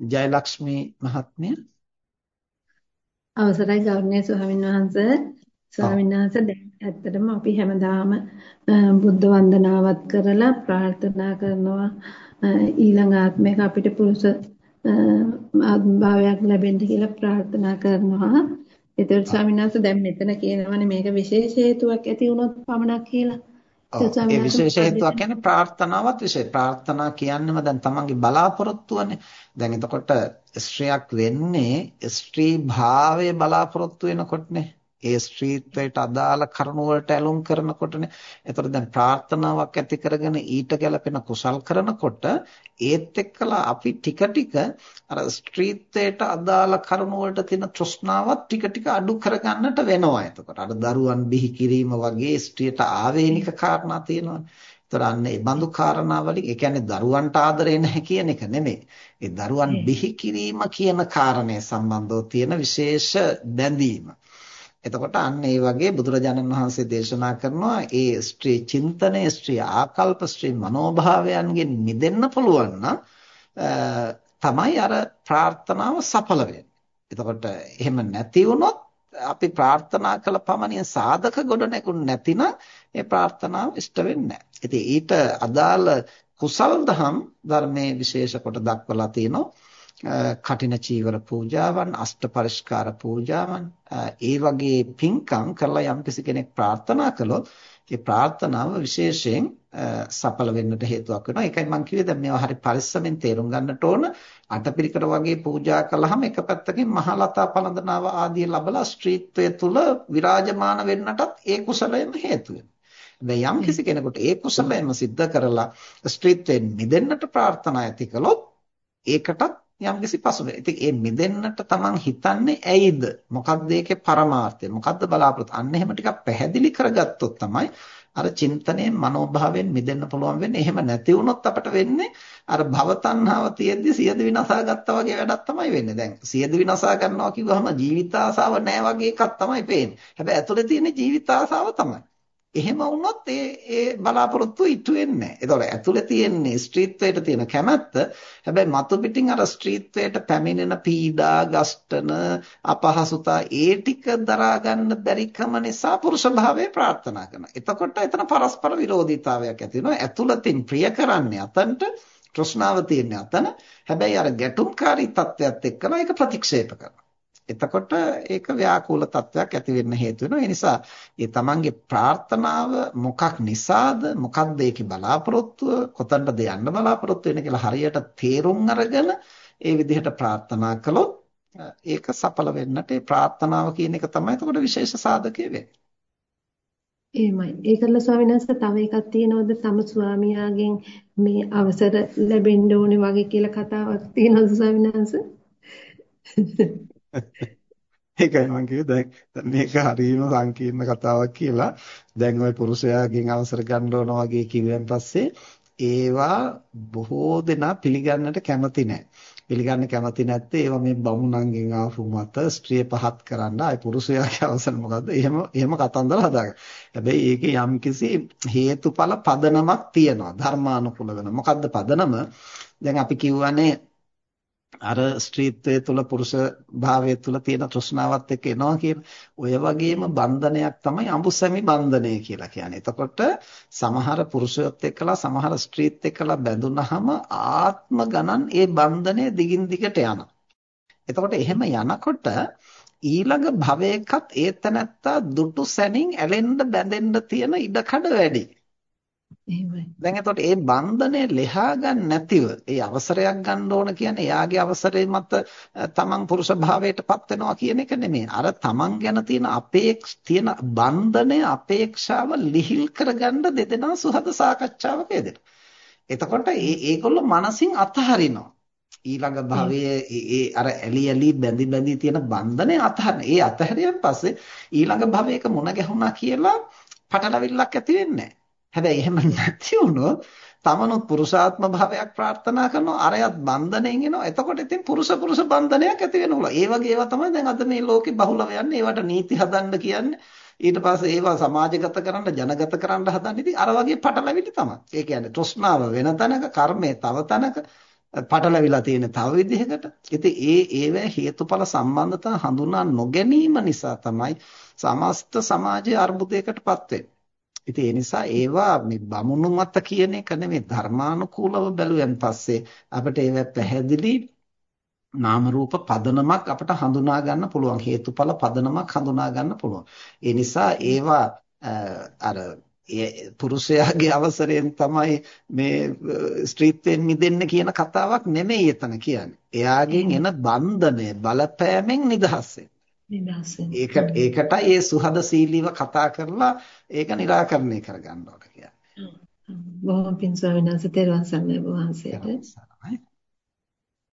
ජයලක්ෂ්මී මහත්මිය අවසරයි ගෞරවනීය ස්වාමීන් වහන්සේ ස්වාමීන් වහන්සේ දැන් ඇත්තටම අපි හැමදාම බුද්ධ වන්දනාවත් කරලා ප්‍රාර්ථනා කරනවා ඊළඟ ආත්මයක අපිට පුරුෂ භාවයක් ලැබෙන්න කියලා ප්‍රාර්ථනා කරනවා. ඒතර ස්වාමීන් වහන්සේ දැන් මෙතන කියනවානේ මේක විශේෂ හේතුවක් ඇති වුණොත් පමණක් කියලා. ඒ විශේෂ හේතුවක් කියන්නේ ප්‍රාර්ථනාවත් විශේෂ. ප්‍රාර්ථනා කියන්නේම දැන් තමන්ගේ බලාපොරොත්තුවනේ. දැන් එතකොට ස්ත්‍රියක් වෙන්නේ ස්ත්‍රී භාවය බලාපොරොත්තු වෙනකොටනේ. ඒ ස්ත්‍රීත්වයට අදාළ කරුණු වලට ඇලුම් කරනකොටනේ. එතකොට දැන් ප්‍රාර්ථනාවක් ඇති කරගෙන ඊට ගැලපෙන කුසල් කරනකොට ඒත් එක්කලා අපි ටික ටික අර ස්ත්‍රීත්වයට අදාළ කරුණු වලට තියෙන තෘෂ්ණාවත් ටික ටික අඩු කරගන්නට වෙනවා. එතකොට අර දරුවන් බිහි කිරීම වගේ ස්ත්‍රියට ආවේනික කාරණා තියෙනවානේ. ඒතර අන්න ඒ බඳු කාරණාවලින් ඒ කියන්නේ දරුවන්ට ආදරේ නැහැ කියන එක නෙමෙයි. ඒ දරුවන් බිහි කිරීම කියන කාරණය සම්බන්ධව තියෙන විශේෂ බැඳීම. එතකොට අන්න ඒ වගේ බුදුරජාණන් වහන්සේ දේශනා කරනවා ඒ ස්ත්‍රී චින්තනය, ස්ත්‍රී ආකල්ප, ස්ත්‍රී මනෝභාවයන්ගෙන් මිදෙන්න පුළුවන් නම් තමයි අර ප්‍රාර්ථනාව සඵල වෙන්නේ. එතකොට එහෙම නැති වුණොත් අපි ප්‍රාර්ථනා කළ පමණින් සාධක ගොඩ නැගුණ නැතිනම් ඒ ප්‍රාර්ථනාව ඉෂ්ට වෙන්නේ නැහැ. ඉතින් ඊට අදාළ කුසල් දහම් ධර්මයේ විශේෂ කොට දක්වලා තියෙනවා. කටින චීවර පූජාවන් අෂ්ට පරිස්කාර පූජාවන් ඒ වගේ පින්කම් කරලා යම්කිසි කෙනෙක් ප්‍රාර්ථනා කළොත් ඒ ප්‍රාර්ථනාව විශේෂයෙන් සඵල වෙන්නට හේතුවක් වෙනවා. ඒකයි මම කිව්වේ දැන් මේවා හරි පරිස්සමෙන් තේරුම් ගන්නට ඕන. අටපිරිකර වගේ පූජා කළාම එක පැත්තකින් මහලතා පළඳනාව ආදී ලැබලා ස්ත්‍රීත්වය තුල විරාජමාන වෙන්නටත් ඒ කුසලයෙන් හේතු වෙනවා. යම් කිසි කෙනෙකුට ඒ කුසලයෙන්ම සිද්ධ කරලා ස්ත්‍රීත්වයෙන් මිදෙන්නට ප්‍රාර්ථනා ඇති කළොත් ඒකටත් යම්කිසි පසුබිම. ඉතින් මේ මිදෙන්නට Taman හිතන්නේ ඇයිද? මොකක්ද ඒකේ පරමාර්ථය? මොකක්ද බලාපොරොත්තු? අන්න එහෙම ටිකක් පැහැදිලි කරගත්තොත් තමයි අර චින්තනයෙන් මනෝභාවයෙන් මිදෙන්න පුළුවන් වෙන්නේ. එහෙම නැති වුණොත් අපට වෙන්නේ අර භව තණ්හාව තියෙද්දි සියද විනාශා ගත්තා වගේ වැඩක් තමයි වෙන්නේ. දැන් සියද විනාශා ගන්නවා කිව්වහම ජීවිත ආසාව නැහැ වගේ එකක් තමයි පේන්නේ. හැබැයි ඇතුලේ තියෙන ජීවිත ආසාව තමයි. එහෙම වුණොත් ඒ ඒ බලාපොරොත්තු ඉටු වෙන්නේ නැහැ. ඒතකොට ඇතුලේ තියෙන්නේ ස්ත්‍රීත්වයට තියෙන කැමැත්ත. හැබැයි මතු පිටින් අර ස්ත්‍රීත්වයට පැමිණෙන පීඩා, ගස්ඨන, අපහසුතා ඒ ටික දරා ගන්න බැරිකම නිසා පුරුෂ භාවය ප්‍රාර්ථනා කරනවා. එතකොට එතන පරස්පර විරෝධීතාවයක් ඇති වෙනවා. ඇතුළතින් ප්‍රිය කරන්නේ අතන්ට තෘෂ්ණාව තියෙන්නේ අතන. හැබැයි අර ගැටුම්කාරී තත්වයක් එක්කලා ඒක ප්‍රතික්ෂේප කරනවා. එතකොට ඒක ව්‍යාකූල තත්වයක් ඇති වෙන්න හේතු වෙනවා. ඒ නිසා මේ තමන්ගේ ප්‍රාර්ථනාව මොකක් නිසාද? මොකක්ද ඒකේ බලාපොරොත්තුව? කොතනද යන්න බලාපොරොත්තු වෙන්නේ කියලා හරියට තේරුම් අරගෙන ඒ විදිහට ප්‍රාර්ථනා කළොත් ඒක සඵල වෙන්නට ඒ ප්‍රාර්ථනාව කියන එක තමයි එතකොට විශේෂ සාධකය වෙන්නේ. එහෙමයි. ඒකල ස්වාමීන් වහන්සේ තව එකක් තියෙනවද තම ස්වාමියාගෙන් මේ අවසර ලැබෙන්න ඕනේ වගේ කියලා කතාවක් තියෙනවද ස්වාමීන් වහන්සේ? ඒකයි මම කිව්වේ දැන් මේක හරියම සංකීර්ණ කතාවක් කියලා. දැන් ওই පුරුෂයාගෙන් අවසර ගන්න ඕන වගේ කිව්වන් පස්සේ ඒවා බොහෝ දෙනා පිළිගන්නට කැමති නැහැ. පිළිගන්න කැමති නැත්තේ ඒවා මේ බමුණන්ගෙන් ආපු මත ස්ත්‍රිය පහත් කරන්න ආයි පුරුෂයාගේ අවසර මොකද්ද? එහෙම එහෙම කතන්දර හදාගන්න. හැබැයි ඒකේ යම්කිසි හේතුඵල පදනමක් තියෙනවා. ධර්මානුකූල වෙන. මොකද්ද පදනම? දැන් අපි කියවනේ අර ස්ත්‍රීත්වයේ තුල පුරුෂ භාවයේ තුල තියෙන තෘෂ්ණාවත් එක්ක එනවා කියන ඔය වගේම බන්ධනයක් තමයි අඹුසැමි බන්ධනය කියලා කියන්නේ. එතකොට සමහර පුරුෂයොත් එක්කලා සමහර ස්ත්‍රීත් එක්කලා බැඳුනහම ආත්ම ගණන් ඒ බන්ධනය දිගින් දිගට යනවා. එතකොට එහෙම යනකොට ඊළඟ භවයකත් ඒතනත්තා දුටු සැනින් ඇලෙන්න බැඳෙන්න තියෙන ඉඩකඩ වැඩි. එහෙමයි. දැන් එතකොට මේ බන්ධනය ලෙහා ගන්න නැතිව ඒ අවසරයක් ගන්න ඕන කියන්නේ එයාගේ අවසරය මත තමන් පුරුෂ භාවයටපත් වෙනවා කියන එක නෙමෙයි. අර තමන් ගැන තියෙන අපේක්ෂ තියෙන බන්ධනය අපේක්ෂාව ලිහිල් කරගන්න දෙදෙනා සුහද සාකච්ඡාවක යෙදෙනවා. එතකොට ඒ ඒගොල්ලෝ මනසින් අතහරිනවා. ඊළඟ භවයේ ඒ අර ඇලි ඇලි බැඳි බැඳි තියෙන බන්ධනය අතහරින. ඒ අතහැරියන් පස්සේ ඊළඟ භවයක මුණ ගැහුණා කියලා පටලවිල්ලක් ඇති වෙන්නේ නැහැ. හැබැයි එහෙම නැති වුණොත් තමනුත් පුරුෂාත්ම භාවයක් ප්‍රාර්ථනා කරනවා අරයත් බන්ධණයෙන් එනවා. එතකොට ඉතින් පුරුෂ පුරුෂ බන්ධනයක් ඇති වෙනවා ඒ වගේ ඒවා තමයි දැන් අද මේ ලෝකේ බහුලව යන්නේ. ඒවට නීති හදන්න කියන්නේ. ඊට පස්සේ ඒවා සමාජගත කරන්න ජනගත කරන්න හදන්නේ. ඉතින් අර වගේ පටලැවිලි තමයි. ඒ කියන්නේ තෘෂ්ණාව වෙන තැනක කර්මය තව තැනක පටලවිලා තියෙන තව විදිහකට. ඉතින් ඒ ඒවැ හේතුඵල සම්බන්ධතා හඳුනා නොගැනීම නිසා තමයි සමස්ත සමාජයේ අර්බුදයකටපත් වෙන්නේ. ඉතින් ඒ නිසා ඒවා මේ බමුණු මත කියන එක නෙමෙයි ධර්මානුකූලව බැලුවෙන් පස්සේ අපිට ඒවා පැහැදිලි නාම රූප පදනමක් අපිට හඳුනා ගන්න පුළුවන් හේතුඵල පදනමක් හඳුනා ගන්න පුළුවන්. ඒ නිසා ඒවා අර පුරුෂයාගේ අවසරයෙන් තමයි මේ ස්ත්‍රීත්වයෙන් මිදෙන්න කියන කතාවක් නෙමෙයි එතන කියන්නේ. එයාගෙන් එන බන්ධනය බලපෑමෙන් නිදහස් ඒකට ඒකටයි ඒ සුහදශීලීව කතා කරලා ඒක निराකරණය කරගන්න ඕන කියන්නේ. බොහොම පින් ස්වාමීන් වහන්සේ තෙරුවන් සරණයි වහන්සේට.